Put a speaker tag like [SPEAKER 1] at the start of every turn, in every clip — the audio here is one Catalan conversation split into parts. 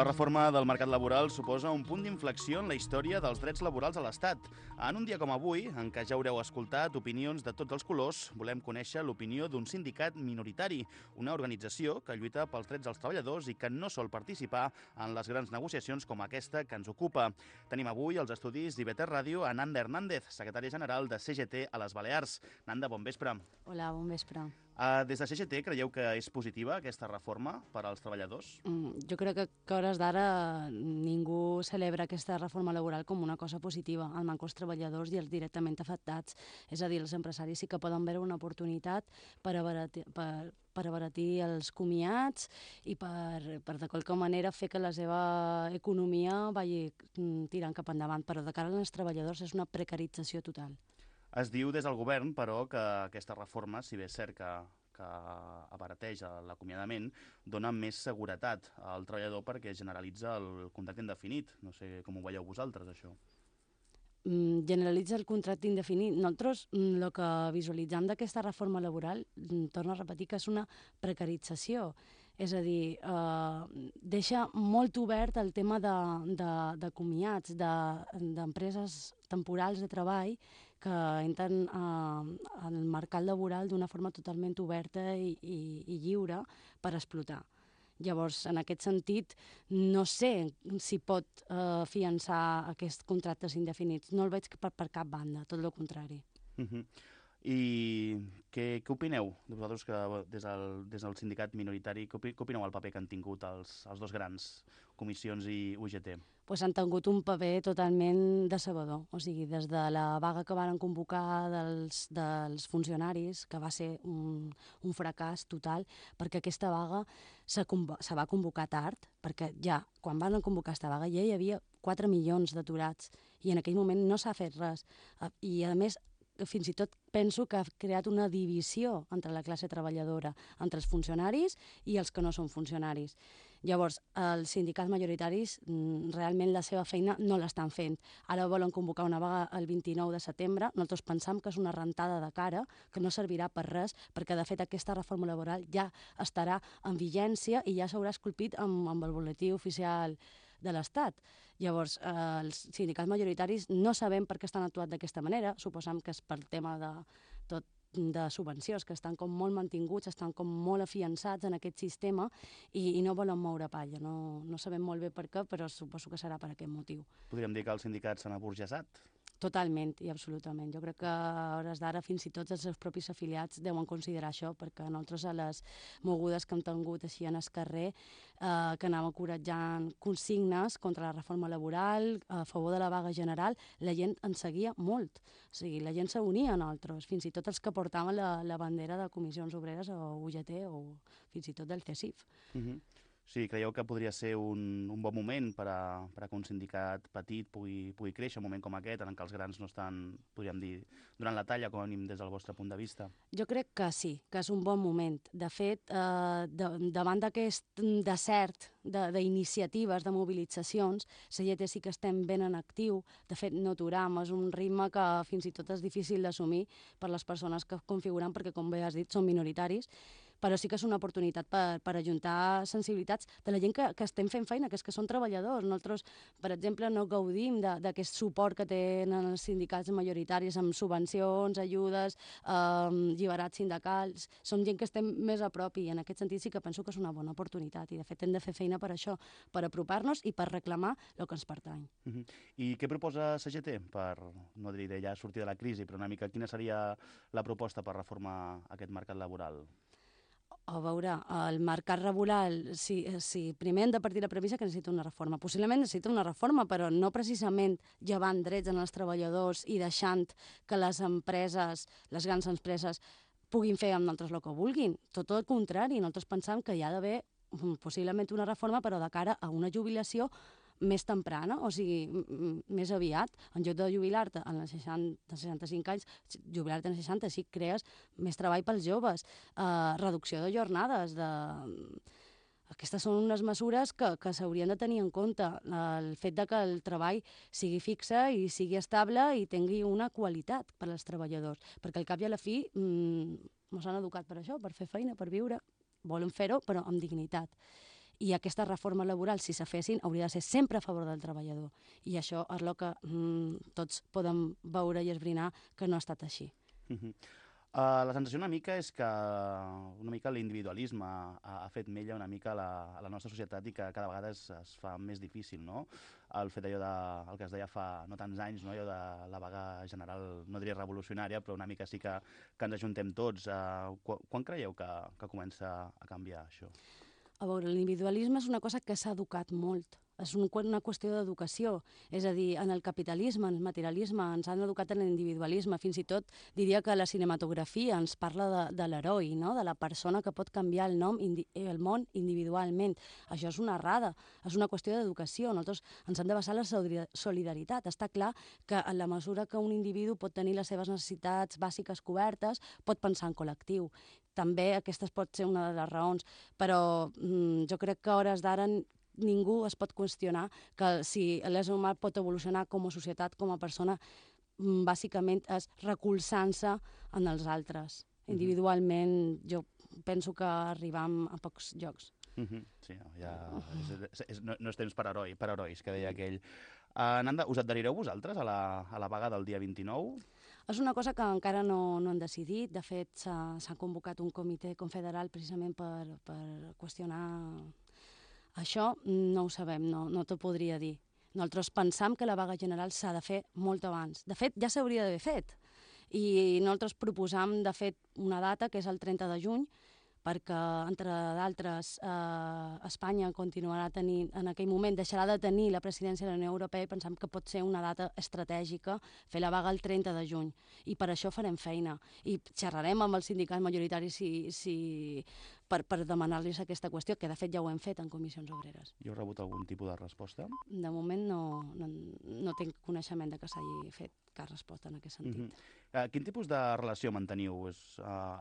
[SPEAKER 1] La reforma del mercat laboral suposa un punt d'inflexió en la història dels drets laborals a l'Estat. En un dia com avui, en què ja haureu escoltat opinions de tots els colors, volem conèixer l'opinió d'un sindicat minoritari, una organització que lluita pels drets dels treballadors i que no sol participar en les grans negociacions com aquesta que ens ocupa. Tenim avui als estudis d'IBT Ràdio a Nanda Hernández, secretària general de CGT a les Balears. Nanda, bon vespre.
[SPEAKER 2] Hola, bon vespre.
[SPEAKER 1] Uh, des de CGT creieu que és positiva aquesta reforma per als treballadors?
[SPEAKER 2] Mm, jo crec que, que a hores d'ara ningú celebra aquesta reforma laboral com una cosa positiva. El manco els treballadors i els directament afectats. És a dir, els empresaris sí que poden veure una oportunitat per abaratir, per, per abaratir els comiats i per, per de qualque manera fer que la seva economia vagi mm, tirant cap endavant, però de cara als treballadors és una precarització total.
[SPEAKER 1] Es diu des del govern, però, que aquesta reforma, si bé és cert que, que abarateix l'acomiadament, dona més seguretat al treballador perquè generalitza el contracte indefinit. No sé com ho veieu vosaltres, això.
[SPEAKER 2] Mm, generalitza el contracte indefinit. Nosaltres el mm, que visualitzem d'aquesta reforma laboral, mm, torno a repetir, que és una precarització. És a dir, eh, deixa molt obert el tema de, de, de comiats, d'empreses de, temporals de treball que entren eh, al mercat laboral d'una forma totalment oberta i, i, i lliure per explotar. Llavors, en aquest sentit, no sé si pot eh, fiançar aquests contractes indefinits. No el veig per, per cap banda, tot el contrari.
[SPEAKER 1] Uh -huh. I què, què opineu, vosaltres que des del, des del sindicat minoritari, què, què opineu el paper que han tingut els, els dos grans, comissions i UGT?
[SPEAKER 2] Pues han tingut un paper totalment decebedor. O sigui, des de la vaga que van convocar dels, dels funcionaris, que va ser un, un fracàs total, perquè aquesta vaga se, se va convocar tard, perquè ja, quan van convocar aquesta vaga, ja hi havia 4 milions d'aturats i en aquell moment no s'ha fet res. I, a més, fins i tot penso que ha creat una divisió entre la classe treballadora, entre els funcionaris i els que no són funcionaris. Llavors, els sindicats majoritaris mm, realment la seva feina no l'estan fent. Ara volen convocar una vaga el 29 de setembre. Nosaltres pensam que és una rentada de cara, que no servirà per res, perquè de fet aquesta reforma laboral ja estarà en vigència i ja s'haurà esculpit amb, amb el boletí oficial de l'Estat. Llavors, eh, els sindicats majoritaris no sabem per què estan actuat d'aquesta manera, suposam que és pel tema de tot de subvencions que estan com molt mantinguts, estan com molt afiançats en aquest sistema i, i no volen moure palla. No, no sabem molt bé per què, però suposo que serà per aquest motiu.
[SPEAKER 1] Podríem dir que els sindicats s'han aburgesat?
[SPEAKER 2] Totalment i absolutament. Jo crec que a hores d'ara fins i tot els seus propis afiliats deuen considerar això, perquè nosaltres a les mogudes que hem tingut així en el carrer, eh, que anàvem encoratjant consignes contra la reforma laboral, a favor de la vaga general, la gent ens seguia molt. O sigui, la gent s'unia a nosaltres, fins i tot els que portaven la, la bandera de comissions obreres o UGT o fins i tot del CESIF. Uh
[SPEAKER 1] -huh. Sí, creieu que podria ser un, un bon moment per a, per a que un sindicat petit pugui, pugui créixer, un moment com aquest, en què els grans no estan, podríem dir, durant la talla, com a mínim des del vostre punt de vista?
[SPEAKER 2] Jo crec que sí, que és un bon moment. De fet, eh, de, davant d'aquest desert d'iniciatives, de, de mobilitzacions, CGT sí que estem ben en actiu. De fet, no aturam, és un ritme que fins i tot és difícil d'assumir per les persones que configuren, perquè, com bé has dit, són minoritaris, però sí que és una oportunitat per, per ajuntar sensibilitats de la gent que, que estem fent feina, que és que són treballadors. Nosaltres, per exemple, no gaudim d'aquest suport que tenen els sindicats majoritaris amb subvencions, ajudes, eh, lliberats sindicals. Som gent que estem més a prop i en aquest sentit sí que penso que és una bona oportunitat i de fet hem de fer feina per això, per apropar-nos i per reclamar el que ens pertany. Uh
[SPEAKER 1] -huh. I què proposa CGT per, no diré ja sortir de la crisi, però una mica quina seria la proposta per reformar aquest mercat laboral?
[SPEAKER 2] A veure, el mercat laboral, si, si primer hem de partir la premissa que necessita una reforma. Possiblement necessita una reforma, però no precisament llevant drets en els treballadors i deixant que les empreses, les grans empreses, puguin fer amb nosaltres el que vulguin. Tot el contrari, nosaltres pensam que hi ha d'haver mm, possiblement una reforma, però de cara a una jubilació més temprana, o sigui, més aviat. En lloc de jubilar-te als 60, 65 anys, jubilar-te als 60, sí crees més treball pels joves, eh, reducció de jornades, de... Aquestes són unes mesures que, que s'haurien de tenir en compte. El fet de que el treball sigui fixe i sigui estable i tingui una qualitat per als treballadors. Perquè al cap i a la fi ens han educat per això, per fer feina, per viure. Volen fer-ho, però amb dignitat i aquesta reforma laboral, si se fessin, hauria de ser sempre a favor del treballador. I això és el que mm, tots podem veure i esbrinar que no ha estat així.
[SPEAKER 1] Uh -huh. Uh, la sensació una mica és que una mica l'individualisme ha, ha fet mella una mica la, la nostra societat i que cada vegada es, es fa més difícil, no? El fet allò de, el que es deia fa no tants anys, no? allò de la vaga general, no diria revolucionària, però una mica sí que, que ens ajuntem tots. Uh, quan, quan creieu que, que comença a canviar això?
[SPEAKER 2] A veure, l'individualisme és una cosa que s'ha educat molt és un, una qüestió d'educació. És a dir, en el capitalisme, en el materialisme, ens han educat en l'individualisme. Fins i tot diria que la cinematografia ens parla de, de l'heroi, no? de la persona que pot canviar el nom, el món individualment. Això és una errada, és una qüestió d'educació. Nosaltres ens hem de basar la solidaritat. Està clar que en la mesura que un individu pot tenir les seves necessitats bàsiques cobertes, pot pensar en col·lectiu també aquestes pot ser una de les raons, però mm, jo crec que a hores d'ara ningú es pot qüestionar que si l'ésser humà pot evolucionar com a societat, com a persona, mm, bàsicament és recolzant-se en els altres. Individualment, jo penso que arribam a pocs llocs.
[SPEAKER 1] Uh -huh. Sí, ja és, és, no, no és temps per, heroi, per herois, que deia aquell. Uh, Nanda, us adherireu vosaltres a la, a la vaga del dia 29?
[SPEAKER 2] És una cosa que encara no, no han decidit. De fet, s'ha convocat un comitè confederal precisament per, per qüestionar això no ho sabem, no, no t'ho podria dir. Nosaltres pensam que la vaga general s'ha de fer molt abans. De fet, ja s'hauria d'haver fet. I nosaltres proposam, de fet, una data, que és el 30 de juny, perquè, entre d'altres, eh, Espanya continuarà tenint, en aquell moment, deixarà de tenir la presidència de la Unió Europea i pensam que pot ser una data estratègica fer la vaga el 30 de juny. I per això farem feina. I xerrarem amb els sindicats majoritaris si, si per, per demanar-los aquesta qüestió, que de fet ja ho hem fet en comissions obreres.
[SPEAKER 1] I heu rebut algun tipus de resposta?
[SPEAKER 2] De moment no, no, no tinc coneixement de que s'hagi fet cap resposta en aquest sentit. Mm -hmm.
[SPEAKER 1] Uh, quin tipus de relació manteniu uh,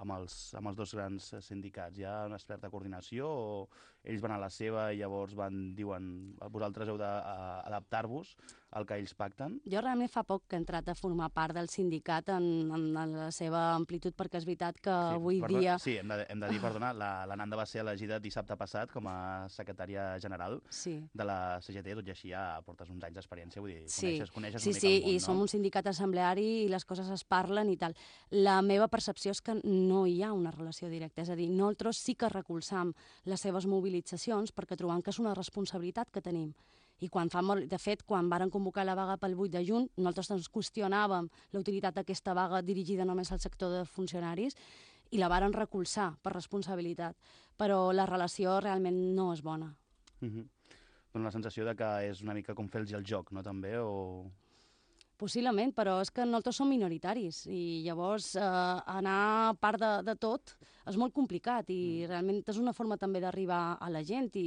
[SPEAKER 1] amb, els, amb els dos grans sindicats? Hi ha una experta coordinació o ells van a la seva i llavors van, diuen vosaltres heu d'adaptar-vos al que ells pacten?
[SPEAKER 2] Jo realment fa poc que he entrat a formar part del sindicat en, en, en la seva amplitud, perquè és veritat que sí, avui perdona, dia...
[SPEAKER 1] Sí, hem de, hem de dir, perdona, la, la Nanda va ser elegida dissabte passat com a secretària general sí. de la CGT, tot i així ja portes uns anys d'experiència, vull dir,
[SPEAKER 2] sí.
[SPEAKER 1] coneixes, coneixes
[SPEAKER 2] sí,
[SPEAKER 1] una
[SPEAKER 2] sí,
[SPEAKER 1] mica el món,
[SPEAKER 2] i
[SPEAKER 1] no?
[SPEAKER 2] som un sindicat assembleari i les coses es parlen i tal. La meva percepció és que no hi ha una relació directa, és a dir, nosaltres sí que recolzam les seves mobilitzacions perquè trobam que és una responsabilitat que tenim i quan fa molt, de fet, quan varen convocar la vaga pel 8 de juny, nosaltres ens qüestionàvem la utilitat d'aquesta vaga dirigida només al sector de funcionaris i la varen recolzar per responsabilitat, però la relació realment no és bona.
[SPEAKER 1] Uh -huh. Dóna la sensació de que és una mica com fer-los el joc, no, també, o...
[SPEAKER 2] Possiblement, però és que nosaltres som minoritaris i llavors eh, anar part de, de tot és molt complicat i mm. realment és una forma també d'arribar a la gent i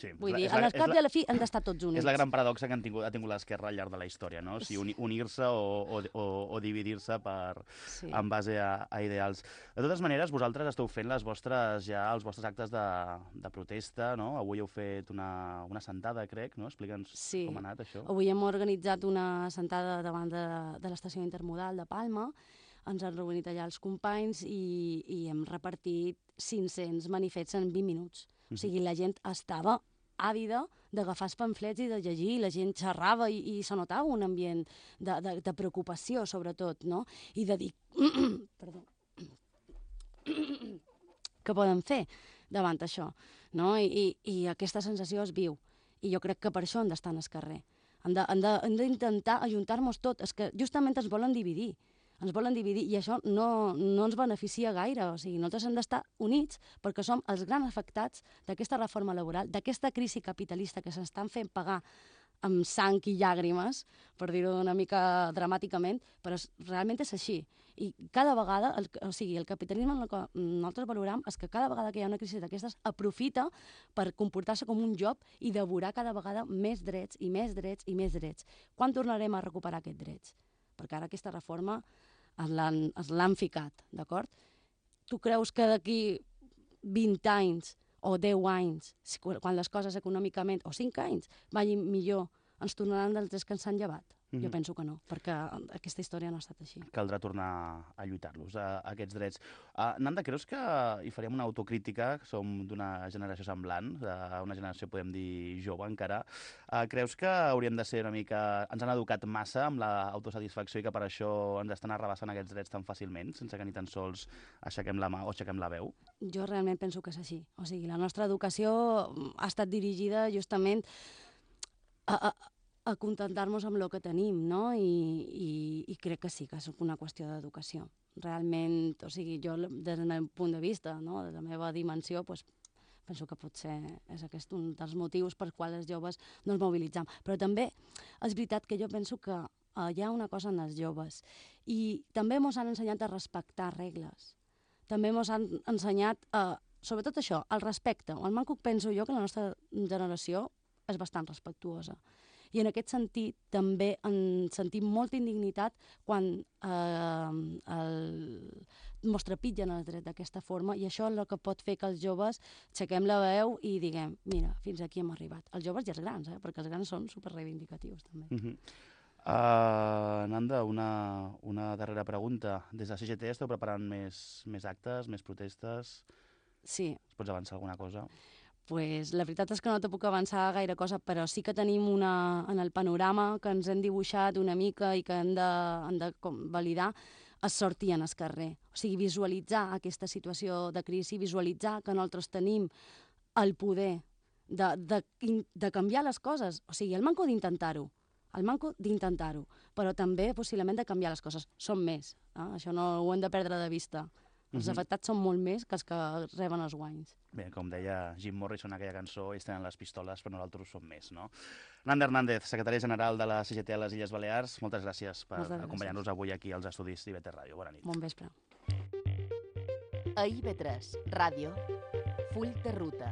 [SPEAKER 2] sí, vull la, dir, a l'esclat i a la fi hem d'estar tots units.
[SPEAKER 1] És la gran paradoxa que han tingut, ha tingut l'esquerra al llarg de la història, no? Si uni, unir-se o, o, o, o dividir-se per sí. en base a, a ideals. De totes maneres, vosaltres esteu fent les vostres ja els vostres actes de, de protesta, no? Avui heu fet una, una sentada, crec, no? Explica'ns
[SPEAKER 2] sí.
[SPEAKER 1] com ha anat això.
[SPEAKER 2] Avui hem organitzat una sentada davant de, de l'estació intermodal de Palma ens han reunit allà els companys i, i hem repartit 500 manifests en 20 minuts. Mm -hmm. O sigui, la gent estava àvida d'agafar els pamflets i de llegir, la gent xerrava i, i se notava un ambient de, de, de preocupació, sobretot, no? I de dir... Perdó. Què poden fer davant això? No? I, i, I aquesta sensació es viu. I jo crec que per això hem d'estar en el carrer. Hem d'intentar ajuntar-nos tot. És que justament ens volen dividir ens volen dividir i això no, no ens beneficia gaire. O sigui, nosaltres hem d'estar units perquè som els grans afectats d'aquesta reforma laboral, d'aquesta crisi capitalista que s'estan fent pagar amb sang i llàgrimes, per dir-ho una mica dramàticament, però realment és així. I cada vegada, el, o sigui, el capitalisme el que nosaltres valorem és que cada vegada que hi ha una crisi d'aquestes aprofita per comportar-se com un job i devorar cada vegada més drets i més drets i més drets. Quan tornarem a recuperar aquests drets? Perquè ara aquesta reforma es l'han ficat, d'acord? Tu creus que d'aquí 20 anys o 10 anys, quan les coses econòmicament, o 5 anys, vagin millor, ens tornaran dels que ens han llevat? Mm -hmm. Jo penso que no, perquè aquesta història no ha estat així.
[SPEAKER 1] Caldrà tornar a lluitar-los, aquests drets. Uh, Nanda, creus que hi faríem una autocrítica? Som d'una generació semblant, una generació, podem dir, jove encara. Uh, creus que hauríem de ser una mica... Ens han educat massa amb l'autosatisfacció i que per això ens estan arrabassant aquests drets tan fàcilment, sense que ni tan sols aixequem la mà o aixequem la veu?
[SPEAKER 2] Jo realment penso que és així. O sigui, la nostra educació ha estat dirigida justament a, a, a contentar-nos amb el que tenim, no? I, i, I crec que sí, que és una qüestió d'educació. Realment, o sigui, jo des del meu punt de vista, no? de la meva dimensió, pues, penso que potser és aquest un dels motius per quals els joves no ens mobilitzem. Però també és veritat que jo penso que uh, hi ha una cosa en els joves i també ens han ensenyat a respectar regles. També ens han ensenyat, uh, sobretot això, el respecte. El manco penso jo que la nostra generació és bastant respectuosa. I en aquest sentit també en sentim molta indignitat quan eh, el mostra pitgen el dret d'aquesta forma i això és el que pot fer que els joves aixequem la veu i diguem, mira, fins aquí hem arribat. Els joves i els grans, eh? perquè els grans són superreivindicatius també. Mm -hmm.
[SPEAKER 1] Uh, Nanda, una, una darrera pregunta. Des de CGT esteu preparant més, més actes, més protestes?
[SPEAKER 2] Sí.
[SPEAKER 1] Es pots avançar alguna cosa?
[SPEAKER 2] Pues, la veritat és que no te puc avançar gaire cosa, però sí que tenim una, en el panorama que ens hem dibuixat una mica i que hem de, hem de com, validar es sortir en el carrer. O sigui, visualitzar aquesta situació de crisi, visualitzar que nosaltres tenim el poder de, de, de canviar les coses. O sigui, el manco d'intentar-ho, el manco d'intentar-ho, però també possiblement de canviar les coses. Som més, eh? això no ho hem de perdre de vista. Els afectats són molt més que els que reben els guanys.
[SPEAKER 1] Bé, com deia Jim Morrison en aquella cançó, ells tenen les pistoles, però nosaltres som més, no? Nanda Hernández, secretari general de la CGT a les Illes Balears, moltes gràcies per acompanyar-nos avui aquí als estudis d'IV3 Ràdio. Bona nit.
[SPEAKER 2] Bon vespre.
[SPEAKER 3] A IB3 Ràdio, Full de Ruta.